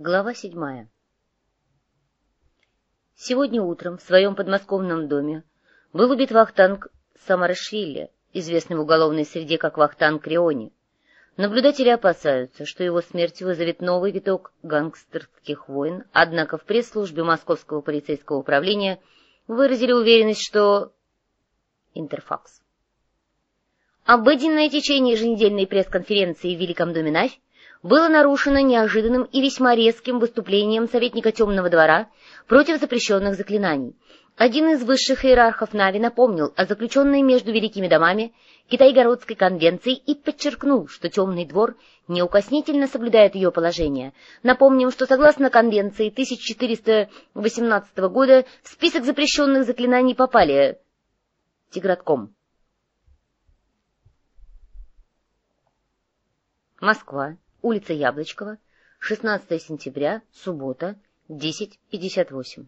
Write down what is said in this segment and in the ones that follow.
Глава седьмая Сегодня утром в своем подмосковном доме был убит Вахтанг Самарашвили, известный в уголовной среде как Вахтанг Криони. Наблюдатели опасаются, что его смерть вызовет новый виток гангстерских войн, однако в пресс-службе Московского полицейского управления выразили уверенность, что... Интерфакс. Обыденное течение еженедельной пресс-конференции в Великом доме Навь было нарушено неожиданным и весьма резким выступлением советника Темного двора против запрещенных заклинаний. Один из высших иерархов Нави напомнил о заключенной между великими домами Китайгородской конвенции и подчеркнул, что Темный двор неукоснительно соблюдает ее положение. Напомним, что согласно конвенции 1418 года в список запрещенных заклинаний попали Тигратком. Москва улица Яблочкова, 16 сентября, суббота, 10.58.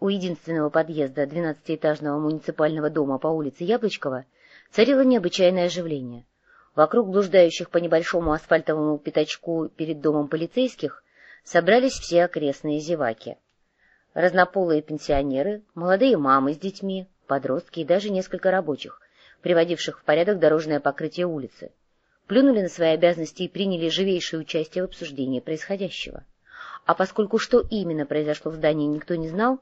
У единственного подъезда 12-этажного муниципального дома по улице Яблочкова царило необычайное оживление. Вокруг блуждающих по небольшому асфальтовому пятачку перед домом полицейских собрались все окрестные зеваки. Разнополые пенсионеры, молодые мамы с детьми, подростки и даже несколько рабочих, приводивших в порядок дорожное покрытие улицы плюнули на свои обязанности и приняли живейшее участие в обсуждении происходящего. А поскольку что именно произошло в здании никто не знал,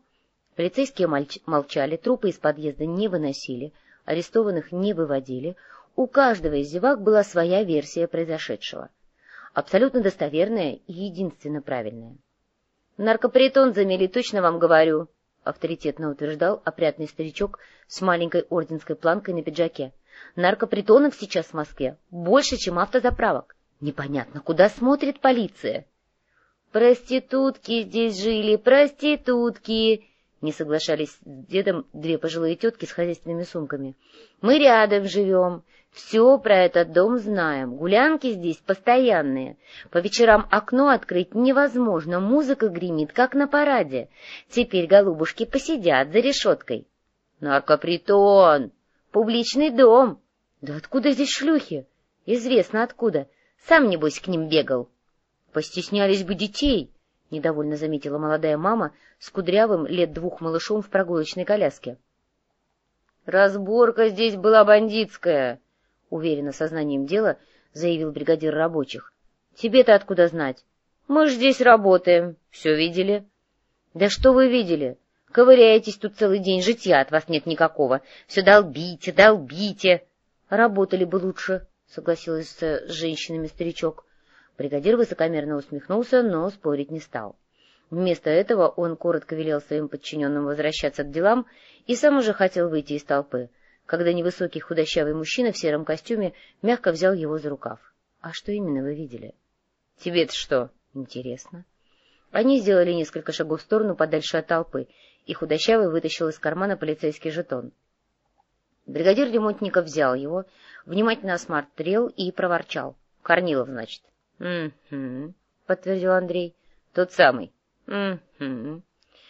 полицейские молчали, трупы из подъезда не выносили, арестованных не выводили, у каждого из зевак была своя версия произошедшего. Абсолютно достоверная и единственно правильная. «Наркопритон замели, точно вам говорю», — авторитетно утверждал опрятный старичок с маленькой орденской планкой на пиджаке. Наркопритонов сейчас в Москве больше, чем автозаправок. Непонятно, куда смотрит полиция. «Проститутки здесь жили, проститутки!» Не соглашались с дедом две пожилые тетки с хозяйственными сумками. «Мы рядом живем, все про этот дом знаем, гулянки здесь постоянные. По вечерам окно открыть невозможно, музыка гремит, как на параде. Теперь голубушки посидят за решеткой». «Наркопритон!» Публичный дом. Да откуда здесь шлюхи? Известно откуда. Сам, небось, к ним бегал. Постеснялись бы детей, — недовольно заметила молодая мама с кудрявым лет двух малышом в прогулочной коляске. — Разборка здесь была бандитская, — уверенно сознанием дела заявил бригадир рабочих. — Тебе-то откуда знать? Мы ж здесь работаем, все видели. — Да что вы видели? Ковыряетесь тут целый день, житья от вас нет никакого. Все долбите, долбите. Работали бы лучше, — согласилась с женщинами старичок. Бригадир высокомерно усмехнулся, но спорить не стал. Вместо этого он коротко велел своим подчиненным возвращаться к делам и сам уже хотел выйти из толпы, когда невысокий худощавый мужчина в сером костюме мягко взял его за рукав. — А что именно вы видели? — Тебе-то что? — Интересно. Они сделали несколько шагов в сторону подальше от толпы, и худощавый вытащил из кармана полицейский жетон. Бригадир ремонтников взял его, внимательно осмотрел и проворчал. — Корнилов, значит. — Угу, — подтвердил Андрей. — Тот самый. — Угу.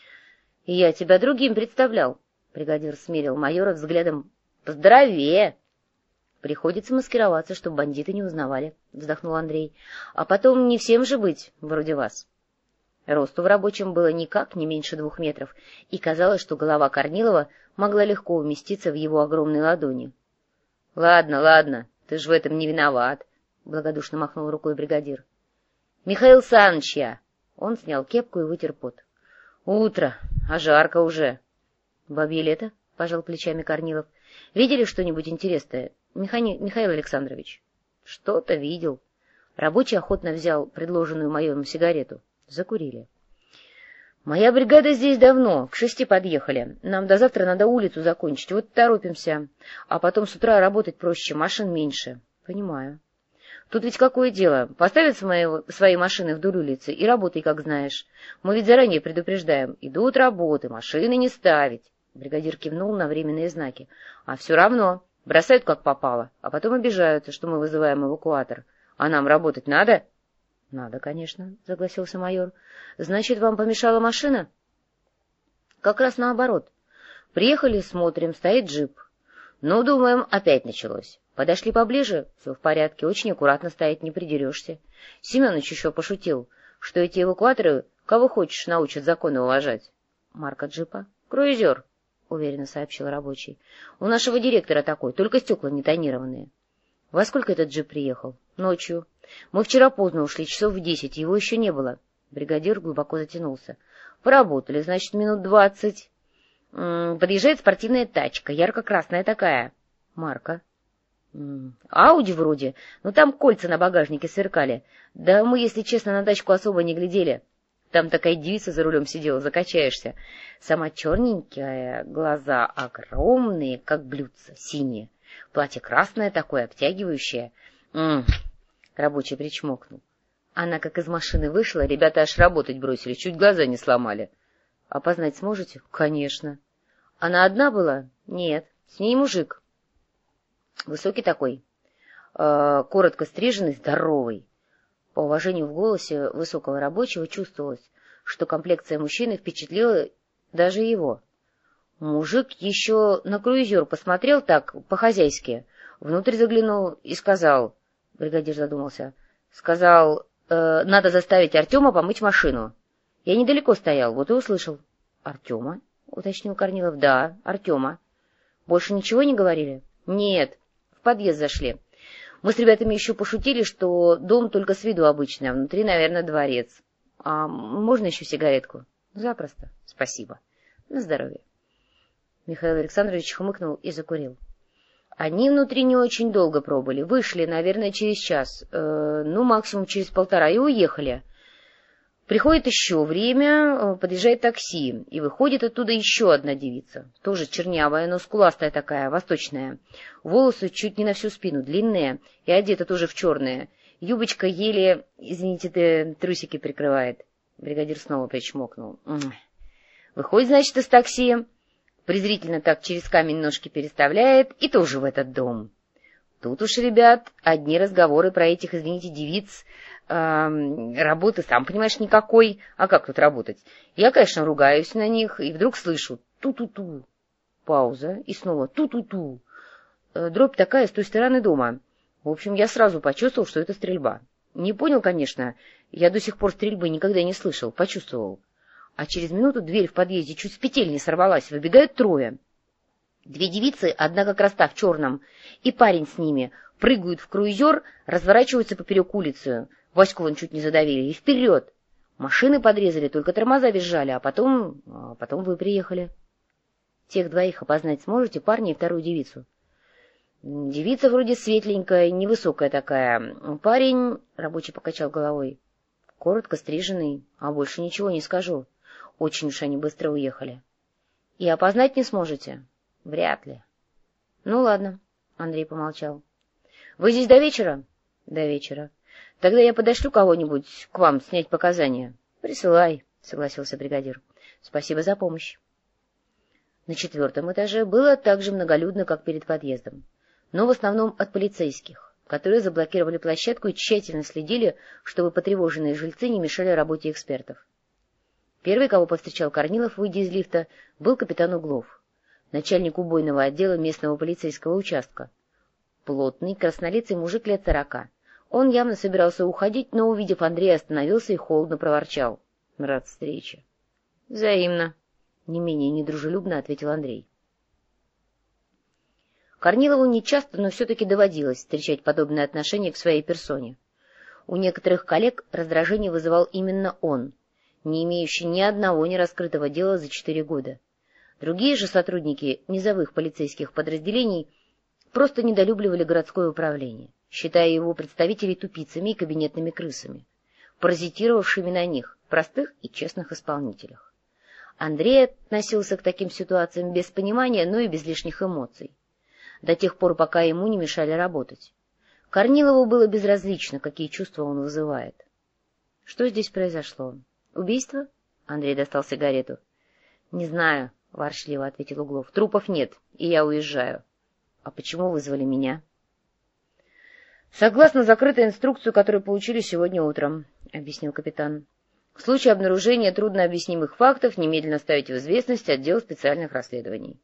— Я тебя другим представлял. Бригадир смерил майора взглядом. — Поздоровее! — Приходится маскироваться, чтобы бандиты не узнавали, — вздохнул Андрей. — А потом не всем же быть, вроде вас. — Росту в рабочем было никак не меньше двух метров, и казалось, что голова Корнилова могла легко уместиться в его огромной ладони. — Ладно, ладно, ты же в этом не виноват, — благодушно махнул рукой бригадир. — Михаил Саныч я! Он снял кепку и вытер пот. — Утро, а жарко уже. — Бабье лето, — пожал плечами Корнилов. — Видели что-нибудь интересное, Михани... Михаил Александрович? — Что-то видел. Рабочий охотно взял предложенную майором сигарету. Закурили. «Моя бригада здесь давно, к шести подъехали. Нам до завтра надо улицу закончить, вот торопимся. А потом с утра работать проще, машин меньше». «Понимаю». «Тут ведь какое дело? Поставят свои, свои машины вдоль улицы и работай, как знаешь. Мы ведь заранее предупреждаем. Идут работы, машины не ставить». Бригадир кивнул на временные знаки. «А все равно. Бросают как попало, а потом обижаются, что мы вызываем эвакуатор. А нам работать надо?» — Надо, конечно, — согласился майор. — Значит, вам помешала машина? — Как раз наоборот. Приехали, смотрим, стоит джип. Ну, думаем, опять началось. Подошли поближе, все в порядке, очень аккуратно стоять, не придерешься. Семенович еще пошутил, что эти эвакуаторы кого хочешь научат законы уважать. Марка джипа? Круизер, — уверенно сообщил рабочий. — У нашего директора такой, только стекла не тонированные. — Во сколько этот джип приехал? — Ночью. Мы вчера поздно ушли, часов в десять, его еще не было. Бригадир глубоко затянулся. — Поработали, значит, минут двадцать. Подъезжает спортивная тачка, ярко-красная такая. — Марка. — Ауди вроде, но там кольца на багажнике сверкали. Да мы, если честно, на тачку особо не глядели. Там такая девица за рулем сидела, закачаешься. Сама черненькая, глаза огромные, как блюдца, синие. Платье красное такое, обтягивающее. М рабочий причмокнул. Она как из машины вышла, ребята аж работать бросили, чуть глаза не сломали. — Опознать сможете? — Конечно. — Она одна была? — Нет. С ней мужик. Высокий такой, э, коротко стриженный, здоровый. По уважению в голосе высокого рабочего чувствовалось, что комплекция мужчины впечатлила даже его. Мужик еще на круизер посмотрел так, по-хозяйски, внутрь заглянул и сказал, бригадир задумался, сказал, э, надо заставить Артема помыть машину. Я недалеко стоял, вот и услышал. — Артема? — уточнил Корнилов. — Да, Артема. — Больше ничего не говорили? — Нет, в подъезд зашли. Мы с ребятами еще пошутили, что дом только с виду обычный, а внутри, наверное, дворец. А можно еще сигаретку? Запросто. Спасибо. На здоровье. Михаил Александрович хмыкнул и закурил. Они внутри не очень долго пробыли. Вышли, наверное, через час, э, ну, максимум через полтора, и уехали. Приходит еще время, э, подъезжает такси, и выходит оттуда еще одна девица, тоже чернявая, но скуластая такая, восточная. Волосы чуть не на всю спину, длинные, и одета тоже в черное. Юбочка еле, извините, трусики прикрывает. Бригадир снова причмокнул. Выходит, значит, из такси, презрительно так через камень ножки переставляет, и тоже в этот дом. Тут уж, ребят, одни разговоры про этих, извините, девиц, работы, сам понимаешь, никакой. А как тут работать? Я, конечно, ругаюсь на них, и вдруг слышу ту-ту-ту. Пауза, и снова ту-ту-ту. Э, дробь такая с той стороны дома. В общем, я сразу почувствовал, что это стрельба. Не понял, конечно, я до сих пор стрельбы никогда не слышал, почувствовал. А через минуту дверь в подъезде чуть с петель не сорвалась, выбегают трое. Две девицы, одна как раз та в черном, и парень с ними, прыгают в круизер, разворачиваются поперек улицы. Ваську вон чуть не задавили. И вперед! Машины подрезали, только тормоза визжали, а потом... А потом вы приехали. Тех двоих опознать сможете, парня и вторую девицу? Девица вроде светленькая, невысокая такая. Парень, рабочий покачал головой, коротко стриженный, а больше ничего не скажу. Очень уж они быстро уехали. И опознать не сможете? Вряд ли. Ну, ладно, Андрей помолчал. Вы здесь до вечера? До вечера. — Тогда я подошлю кого-нибудь к вам снять показания. — Присылай, — согласился бригадир. — Спасибо за помощь. На четвертом этаже было так же многолюдно, как перед подъездом, но в основном от полицейских, которые заблокировали площадку и тщательно следили, чтобы потревоженные жильцы не мешали работе экспертов. Первый, кого повстречал Корнилов, выйдя из лифта, был капитан Углов, начальник убойного отдела местного полицейского участка. Плотный, краснолицый мужик лет сорока — он явно собирался уходить, но, увидев Андрея, остановился и холодно проворчал. — Рад встрече. — Взаимно. Не менее недружелюбно ответил Андрей. Корнилову нечасто, но все-таки доводилось встречать подобное отношение к своей персоне. У некоторых коллег раздражение вызывал именно он, не имеющий ни одного нераскрытого дела за четыре года. Другие же сотрудники низовых полицейских подразделений просто недолюбливали городское управление считая его представителей тупицами и кабинетными крысами, паразитировавшими на них, простых и честных исполнителях. Андрей относился к таким ситуациям без понимания, но и без лишних эмоций, до тех пор, пока ему не мешали работать. Корнилову было безразлично, какие чувства он вызывает. — Что здесь произошло? Убийство? — Андрей достал сигарету. — Не знаю, — воршливо ответил Углов. — Трупов нет, и я уезжаю. — А почему вызвали меня? — Согласно закрытой инструкции, которую получили сегодня утром, — объяснил капитан. В случае обнаружения труднообъяснимых фактов немедленно ставить в известность отдел специальных расследований.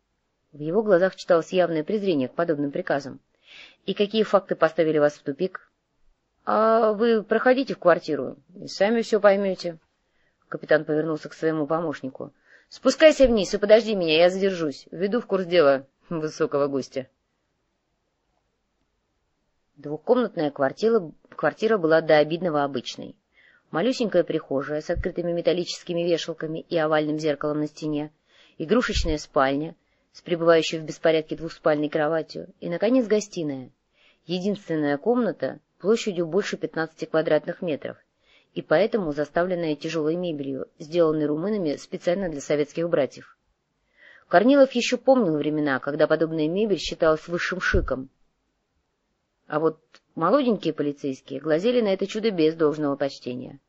— В его глазах читалось явное презрение к подобным приказам. — И какие факты поставили вас в тупик? — А вы проходите в квартиру и сами все поймете. Капитан повернулся к своему помощнику. — Спускайся вниз и подожди меня, я задержусь. Веду в курс дела высокого гостя. Двухкомнатная квартира, квартира была до обидного обычной. Малюсенькая прихожая с открытыми металлическими вешалками и овальным зеркалом на стене, игрушечная спальня с пребывающей в беспорядке двухспальной кроватью и, наконец, гостиная. Единственная комната площадью больше 15 квадратных метров и поэтому заставленная тяжелой мебелью, сделанной румынами специально для советских братьев. Корнилов еще помнил времена, когда подобная мебель считалась высшим шиком. А вот молоденькие полицейские глазели на это чудо без должного почтения.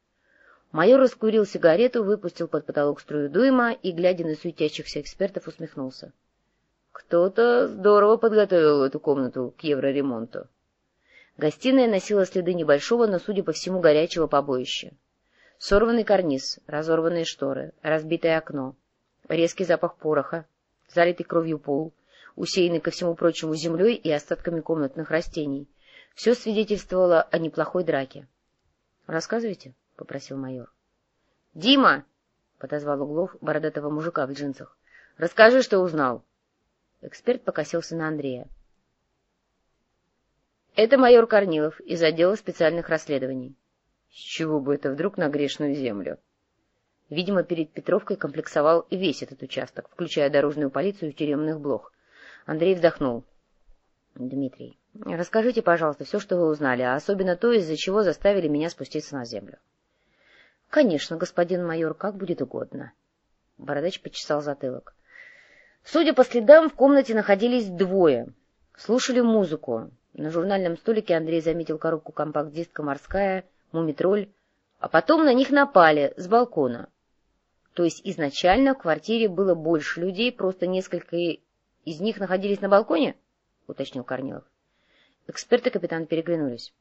Майор раскурил сигарету, выпустил под потолок струю дыма и, глядя на суетящихся экспертов, усмехнулся. Кто-то здорово подготовил эту комнату к евроремонту. Гостиная носила следы небольшого, но, судя по всему, горячего побоища. Сорванный карниз, разорванные шторы, разбитое окно, резкий запах пороха, залитый кровью пол, усеянный ко всему прочему землей и остатками комнатных растений. Все свидетельствовало о неплохой драке. — Рассказывайте, — попросил майор. — Дима! — подозвал Углов бородатого мужика в джинсах. — Расскажи, что узнал. Эксперт покосился на Андрея. — Это майор Корнилов из отдела специальных расследований. — С чего бы это вдруг на грешную землю? Видимо, перед Петровкой комплексовал весь этот участок, включая дорожную полицию и тюремных блох. Андрей вздохнул. — Дмитрий, расскажите, пожалуйста, все, что вы узнали, а особенно то, из-за чего заставили меня спуститься на землю. — Конечно, господин майор, как будет угодно. Бородач почесал затылок. Судя по следам, в комнате находились двое. Слушали музыку. На журнальном столике Андрей заметил коробку компакт-диска «Морская», «Мумитроль», а потом на них напали с балкона. То есть изначально в квартире было больше людей, просто несколько из них находились на балконе? — уточнил Корнилов. Эксперты капитан переглянулись.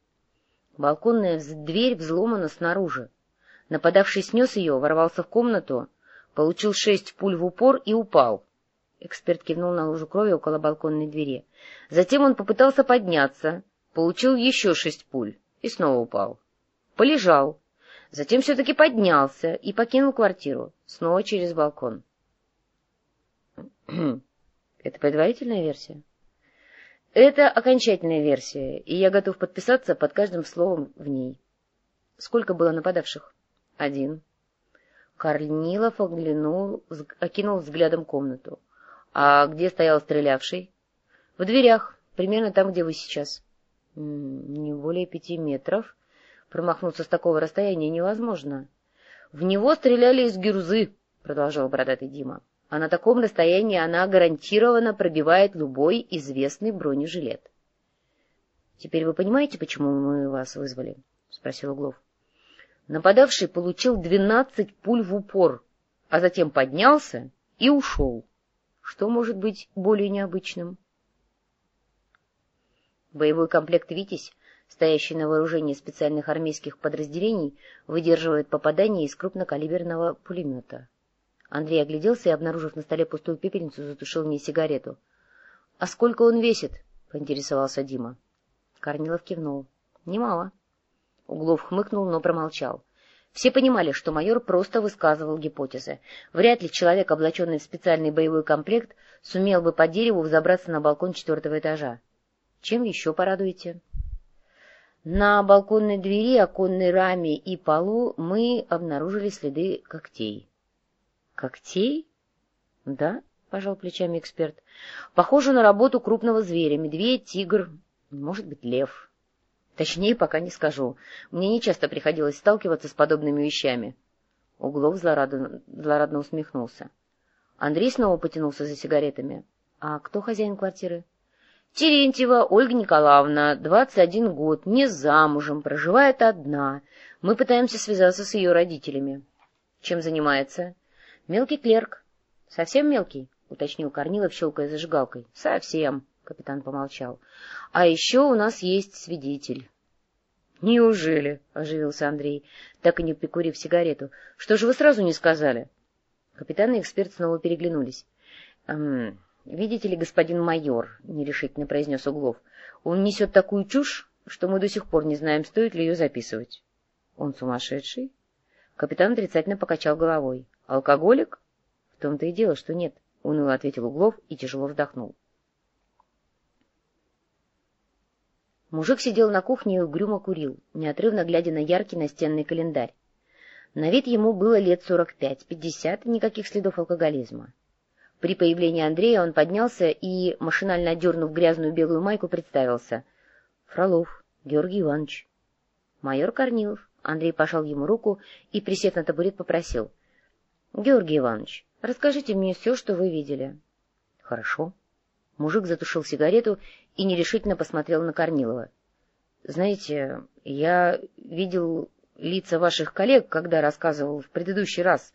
Балконная дверь взломана снаружи. Нападавший снес ее, ворвался в комнату, получил шесть пуль в упор и упал. Эксперт кивнул на лужу крови около балконной двери. Затем он попытался подняться, получил еще шесть пуль и снова упал. Полежал. Затем все-таки поднялся и покинул квартиру, снова через балкон. Это предварительная версия? Это окончательная версия, и я готов подписаться под каждым словом в ней. Сколько было нападавших? Один. Корнилов оглянул, окинул взглядом комнату. А где стоял стрелявший? В дверях, примерно там, где вы сейчас. Не более пяти метров. Промахнуться с такого расстояния невозможно. В него стреляли из гюрзы, продолжал бородатый Дима. А на таком расстоянии она гарантированно пробивает любой известный бронежилет. — Теперь вы понимаете, почему мы вас вызвали? — спросил Углов. Нападавший получил двенадцать пуль в упор, а затем поднялся и ушел. Что может быть более необычным? Боевой комплект «Витязь», стоящий на вооружении специальных армейских подразделений, выдерживает попадание из крупнокалиберного пулемета. Андрей огляделся и, обнаружив на столе пустую пепельницу, затушил в ней сигарету. — А сколько он весит? — поинтересовался Дима. Корнилов кивнул. — Немало. Углов хмыкнул, но промолчал. Все понимали, что майор просто высказывал гипотезы. Вряд ли человек, облаченный в специальный боевой комплект, сумел бы по дереву взобраться на балкон четвертого этажа. Чем еще порадуете? На балконной двери, оконной раме и полу мы обнаружили следы когтей. Когтей? Да, пожал плечами эксперт. Похоже на работу крупного зверя. Медведь, тигр, может быть, лев. Точнее, пока не скажу. Мне нечасто приходилось сталкиваться с подобными вещами. Углов злорадно, злорадно усмехнулся. Андрей снова потянулся за сигаретами. — А кто хозяин квартиры? — Терентьева Ольга Николаевна, 21 год, не замужем, проживает одна. Мы пытаемся связаться с ее родителями. — Чем занимается? — Мелкий клерк. — Совсем мелкий? — уточнил Корнилов, щелкая зажигалкой. — Совсем. Капитан помолчал. — А еще у нас есть свидетель. — Неужели? — оживился Андрей, так и не прикурив сигарету. — Что же вы сразу не сказали? Капитан и эксперт снова переглянулись. — эм, видите ли, господин майор, — нерешительно произнес Углов, — он несет такую чушь, что мы до сих пор не знаем, стоит ли ее записывать. — Он сумасшедший? Капитан отрицательно покачал головой. — Алкоголик? — В том-то и дело, что нет, — уныло ответил Углов и тяжело вздохнул. Мужик сидел на кухне и угрюмо курил, неотрывно глядя на яркий настенный календарь. На вид ему было лет сорок пять-пятьдесят, никаких следов алкоголизма. При появлении Андрея он поднялся и, машинально одернув грязную белую майку, представился. — Фролов, Георгий Иванович. Майор Корнилов. Андрей пожал ему руку и, присев на табурет, попросил. — Георгий Иванович, расскажите мне все, что вы видели. — Хорошо. Мужик затушил сигарету и нерешительно посмотрел на Корнилова. — Знаете, я видел лица ваших коллег, когда рассказывал в предыдущий раз.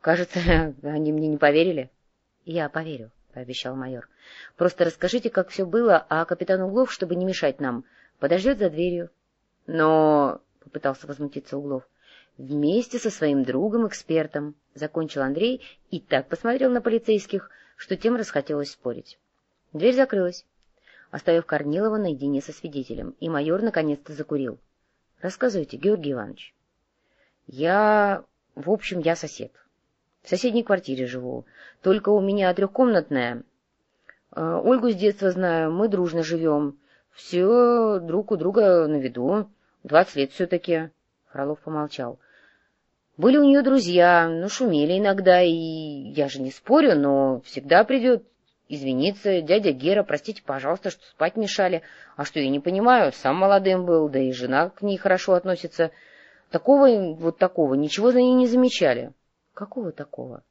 Кажется, они мне не поверили. — Я поверю, — пообещал майор. — Просто расскажите, как все было, а капитан Углов, чтобы не мешать нам, подождет за дверью. — Но... — попытался возмутиться Углов. — Вместе со своим другом-экспертом, — закончил Андрей и так посмотрел на полицейских, что тем расхотелось спорить. Дверь закрылась, оставив Корнилова наедине со свидетелем, и майор наконец-то закурил. — Рассказывайте, Георгий Иванович. — Я... В общем, я сосед. В соседней квартире живу. Только у меня трехкомнатная. Э, Ольгу с детства знаю, мы дружно живем. Все друг у друга на виду. Двадцать лет все-таки. Фролов помолчал. Были у нее друзья, ну, шумели иногда, и я же не спорю, но всегда придет извиниться. Дядя Гера, простите, пожалуйста, что спать мешали. А что, я не понимаю, сам молодым был, да и жена к ней хорошо относится. Такого, вот такого, ничего за ней не замечали. Какого такого?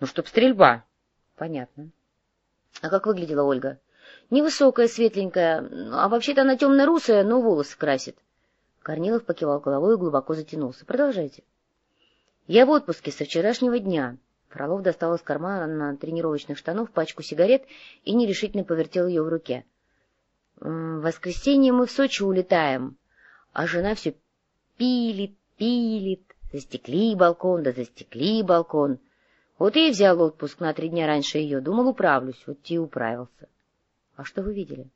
Ну, чтоб стрельба. Понятно. А как выглядела Ольга? Невысокая, светленькая, а вообще-то она темно-русая, но волосы красит. Корнилов покивал головой и глубоко затянулся. Продолжайте. Я в отпуске со вчерашнего дня. Фролов достал из кармана тренировочных штанов пачку сигарет и нерешительно повертел ее в руке. — В воскресенье мы в Сочи улетаем, а жена все пилит, пилит. Застекли балкон, да застекли балкон. Вот и взял отпуск на три дня раньше ее. Думал, управлюсь. Вот и управился. — А что вы видели?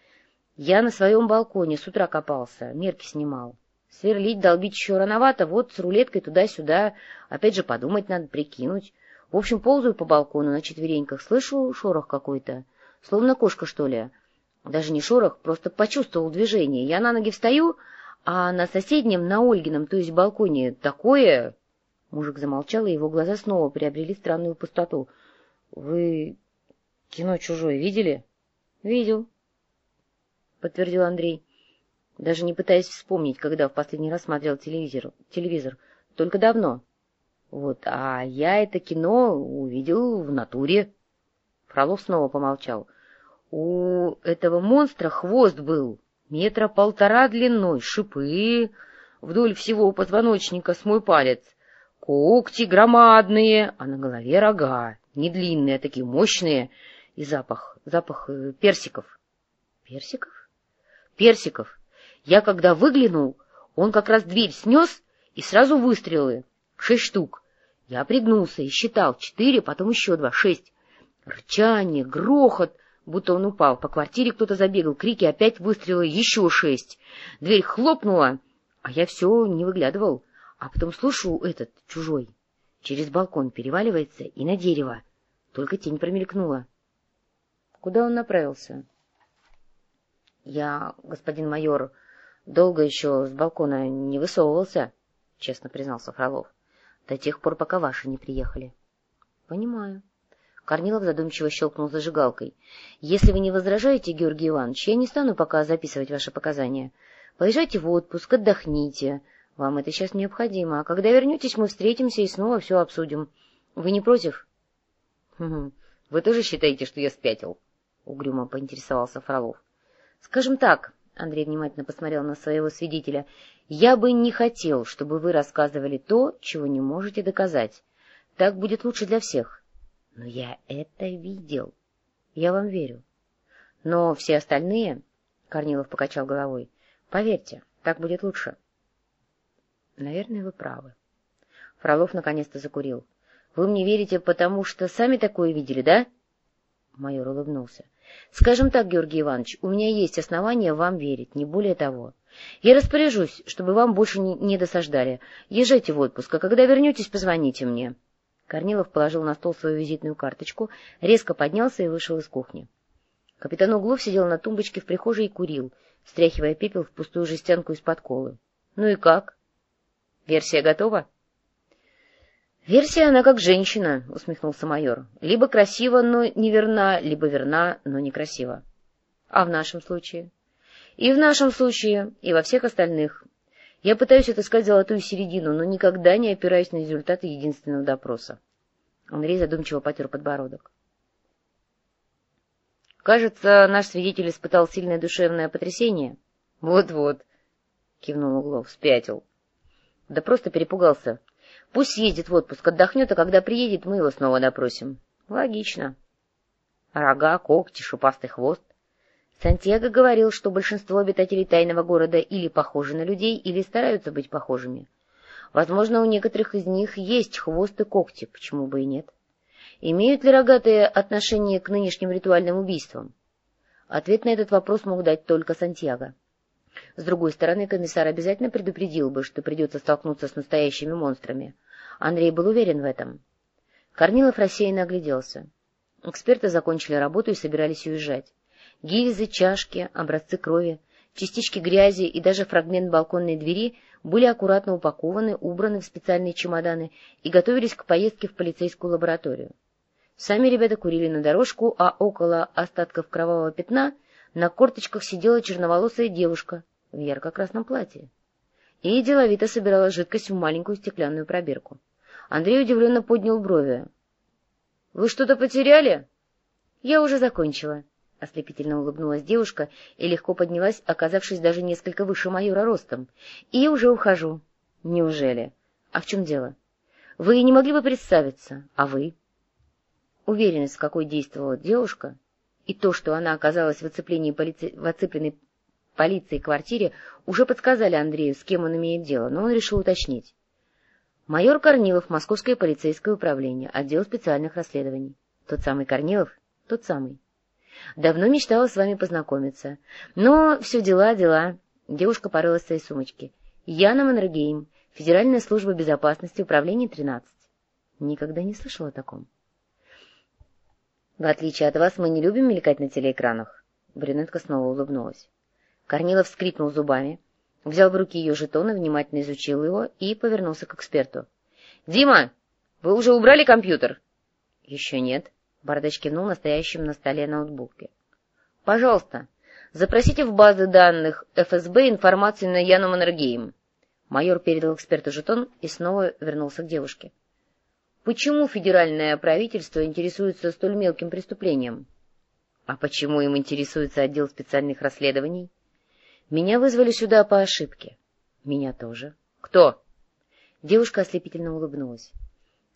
— Я на своем балконе с утра копался, мерки снимал. Сверлить, долбить еще рановато, вот с рулеткой туда-сюда. Опять же подумать надо, прикинуть. В общем, ползаю по балкону на четвереньках, слышу шорох какой-то. Словно кошка, что ли. Даже не шорох, просто почувствовал движение. Я на ноги встаю, а на соседнем, на Ольгином, то есть балконе, такое... Мужик замолчал, и его глаза снова приобрели странную пустоту. — Вы кино «Чужое» видели? — Видел, — подтвердил Андрей, даже не пытаясь вспомнить, когда в последний раз смотрел телевизор. телевизор. Только давно. Вот, а я это кино увидел в натуре. Фролов снова помолчал. У этого монстра хвост был метра полтора длиной, шипы вдоль всего позвоночника с мой палец, когти громадные, а на голове рога, не длинные, а такие мощные, и запах, запах э, персиков. Персиков? Персиков. Я когда выглянул, он как раз дверь снес, и сразу выстрелы. Шесть штук. Я пригнулся и считал. Четыре, потом еще два. Шесть. Рычание, грохот, будто он упал. По квартире кто-то забегал. Крики, опять выстрелы. Еще шесть. Дверь хлопнула, а я все не выглядывал. А потом слышу этот, чужой. Через балкон переваливается и на дерево. Только тень промелькнула. Куда он направился? Я, господин майор, долго еще с балкона не высовывался. — честно признался Фролов. — До тех пор, пока ваши не приехали. — Понимаю. Корнилов задумчиво щелкнул зажигалкой. — Если вы не возражаете, Георгий Иванович, я не стану пока записывать ваши показания. Поезжайте в отпуск, отдохните. Вам это сейчас необходимо. А когда вернетесь, мы встретимся и снова все обсудим. Вы не против? — Вы тоже считаете, что я спятил? — угрюмо поинтересовался Фролов. — Скажем так, Андрей внимательно посмотрел на своего свидетеля. — Я бы не хотел, чтобы вы рассказывали то, чего не можете доказать. Так будет лучше для всех. Но я это видел. Я вам верю. Но все остальные... — Корнилов покачал головой. — Поверьте, так будет лучше. — Наверное, вы правы. Фролов наконец-то закурил. — Вы мне верите, потому что сами такое видели, да? — Майор улыбнулся. — Скажем так, Георгий Иванович, у меня есть основания вам верить, не более того. Я распоряжусь, чтобы вам больше не, досаждали. Езжайте в отпуск, а когда вернетесь, позвоните мне. Корнилов положил на стол свою визитную карточку, резко поднялся и вышел из кухни. Капитан Углов сидел на тумбочке в прихожей и курил, стряхивая пепел в пустую жестянку из-под колы. — Ну и как? — Версия готова? — Версия она как женщина, — усмехнулся майор. — Либо красива, но неверна, либо верна, но некрасива. — А в нашем случае? — И в нашем случае, и во всех остальных. Я пытаюсь отыскать золотую середину, но никогда не опираюсь на результаты единственного допроса. Андрей задумчиво потер подбородок. Кажется, наш свидетель испытал сильное душевное потрясение. Вот-вот, кивнул Углов, спятил. Да просто перепугался. Пусть съездит в отпуск, отдохнет, а когда приедет, мы его снова допросим. Логично. Рога, когти, шипастый хвост. Сантьяго говорил, что большинство обитателей тайного города или похожи на людей, или стараются быть похожими. Возможно, у некоторых из них есть хвост и когти, почему бы и нет. Имеют ли рогатые отношение к нынешним ритуальным убийствам? Ответ на этот вопрос мог дать только Сантьяго. С другой стороны, комиссар обязательно предупредил бы, что придется столкнуться с настоящими монстрами. Андрей был уверен в этом. Корнилов рассеянно огляделся. Эксперты закончили работу и собирались уезжать. Гильзы, чашки, образцы крови, частички грязи и даже фрагмент балконной двери были аккуратно упакованы, убраны в специальные чемоданы и готовились к поездке в полицейскую лабораторию. Сами ребята курили на дорожку, а около остатков кровавого пятна на корточках сидела черноволосая девушка в ярко-красном платье и деловито собирала жидкость в маленькую стеклянную пробирку. Андрей удивленно поднял брови. — Вы что-то потеряли? — Я уже закончила, — ослепительно улыбнулась девушка и легко поднялась, оказавшись даже несколько выше майора ростом. — И уже ухожу. — Неужели? А в чем дело? — Вы не могли бы представиться. А вы? Уверенность, с какой действовала девушка, и то, что она оказалась в, оцеплении полиции, в оцепленной полицией квартире, уже подсказали Андрею, с кем он имеет дело, но он решил уточнить. Майор Корнилов, Московское полицейское управление, отдел специальных расследований. Тот самый Корнилов? Тот самый. Давно мечтала с вами познакомиться. Но все дела, дела. Девушка порылась в своей сумочке. Яна Маннергейм, Федеральная служба безопасности, управление 13. Никогда не слышала о таком. В отличие от вас, мы не любим мелькать на телеэкранах. Брюнетка снова улыбнулась. Корнилов скрипнул зубами, взял в руки ее жетон и внимательно изучил его и повернулся к эксперту. — Дима, вы уже убрали компьютер? — Еще нет. Бардач кивнул настоящим на столе ноутбуке. — Пожалуйста, запросите в базы данных ФСБ информацию на Яну Маннергейм. Майор передал эксперту жетон и снова вернулся к девушке. — Почему федеральное правительство интересуется столь мелким преступлением? — А почему им интересуется отдел специальных расследований? — Меня вызвали сюда по ошибке. — Меня тоже. — Кто? Девушка ослепительно улыбнулась.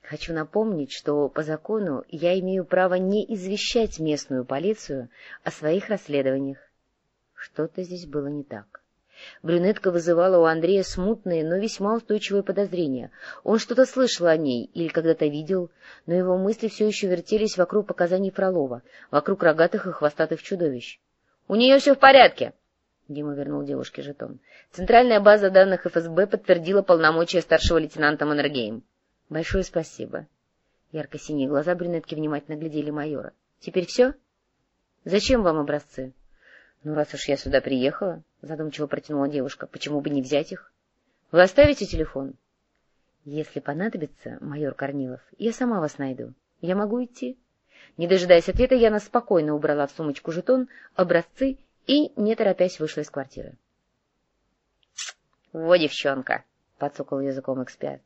Хочу напомнить, что по закону я имею право не извещать местную полицию о своих расследованиях. Что-то здесь было не так. Брюнетка вызывала у Андрея смутные, но весьма устойчивые подозрения. Он что-то слышал о ней или когда-то видел, но его мысли все еще вертелись вокруг показаний Фролова, вокруг рогатых и хвостатых чудовищ. — У нее все в порядке! — Дима вернул девушке жетон. — Центральная база данных ФСБ подтвердила полномочия старшего лейтенанта Маннергейм. — Большое спасибо. Ярко-синие глаза брюнетки внимательно глядели майора. — Теперь все? — Зачем вам образцы? — Ну, раз уж я сюда приехала, — задумчиво протянула девушка, — почему бы не взять их? — Вы оставите телефон? — Если понадобится, майор Корнилов, я сама вас найду. Я могу идти? Не дожидаясь ответа, Яна спокойно убрала в сумочку жетон, образцы и, не торопясь, вышла из квартиры. — Во, девчонка! — подсокал языком эксперт.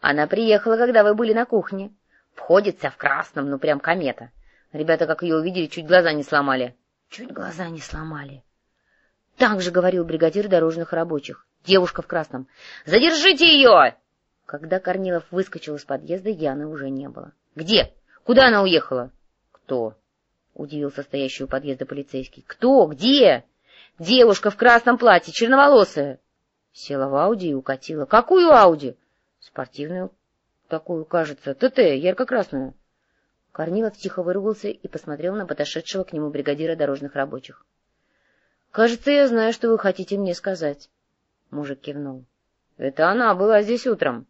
Она приехала, когда вы были на кухне. Входит вся в красном, ну прям комета. Ребята, как ее увидели, чуть глаза не сломали. Чуть глаза не сломали. Так же говорил бригадир дорожных рабочих. Девушка в красном. «Задержите ее!» Когда Корнилов выскочил из подъезда, Яны уже не было. «Где? Куда она уехала?» «Кто?» — удивился стоящий у подъезда полицейский. «Кто? Где?» «Девушка в красном платье, черноволосая». Села в Ауди и укатила. «Какую Ауди?» Спортивную такую, кажется. ТТ, ярко-красную. Корнилов тихо выругался и посмотрел на подошедшего к нему бригадира дорожных рабочих. — Кажется, я знаю, что вы хотите мне сказать. Мужик кивнул. — Это она была здесь утром.